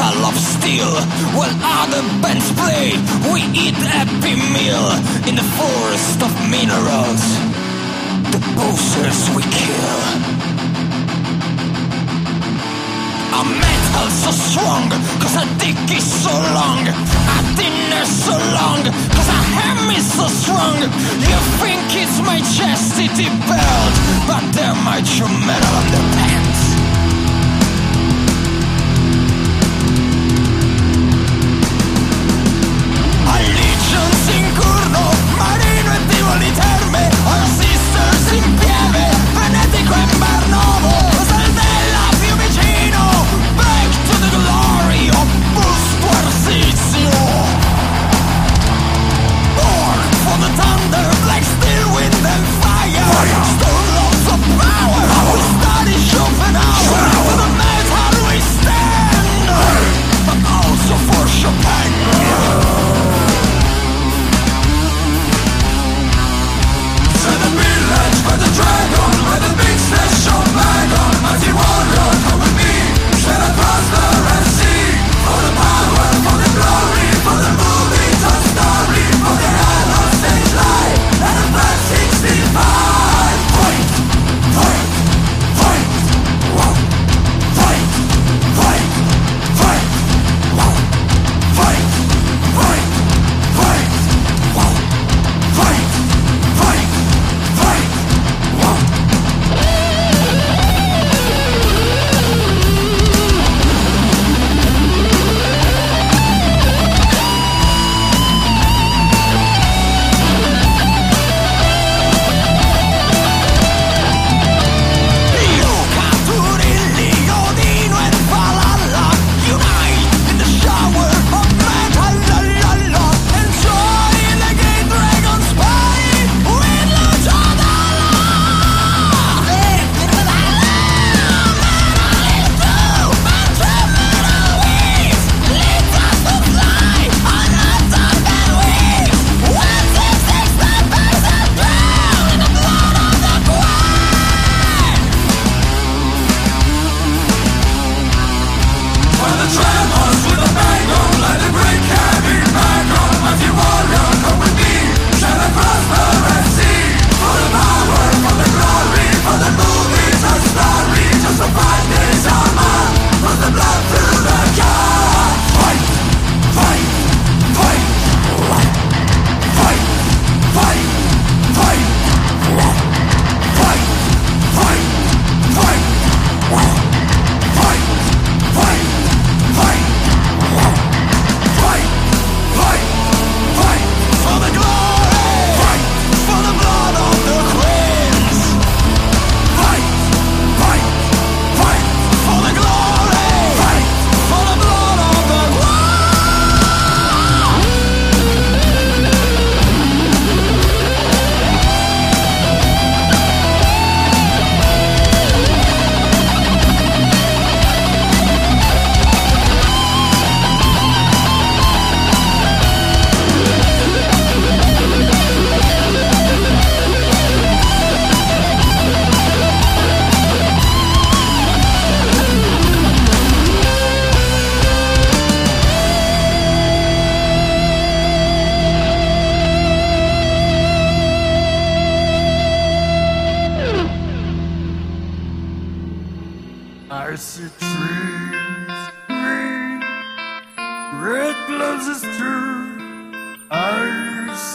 metal of steel. While other bands play, we eat happy meal in the forest of minerals. The posers we kill. A metal so strong, cause a dick is so long. A dinner so long, cause a ham is so strong. You think it's my chastity belt, but they're my true metal underpants.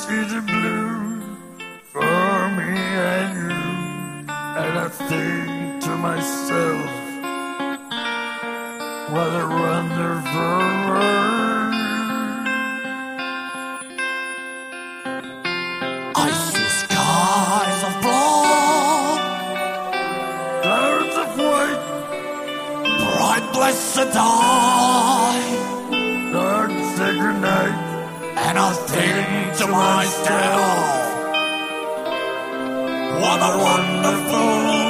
see the blue for me and you, and I think to myself, what a wonderful world. I see skies of blue, clouds of white, bright blessed eye and I think to myself, what a wonderful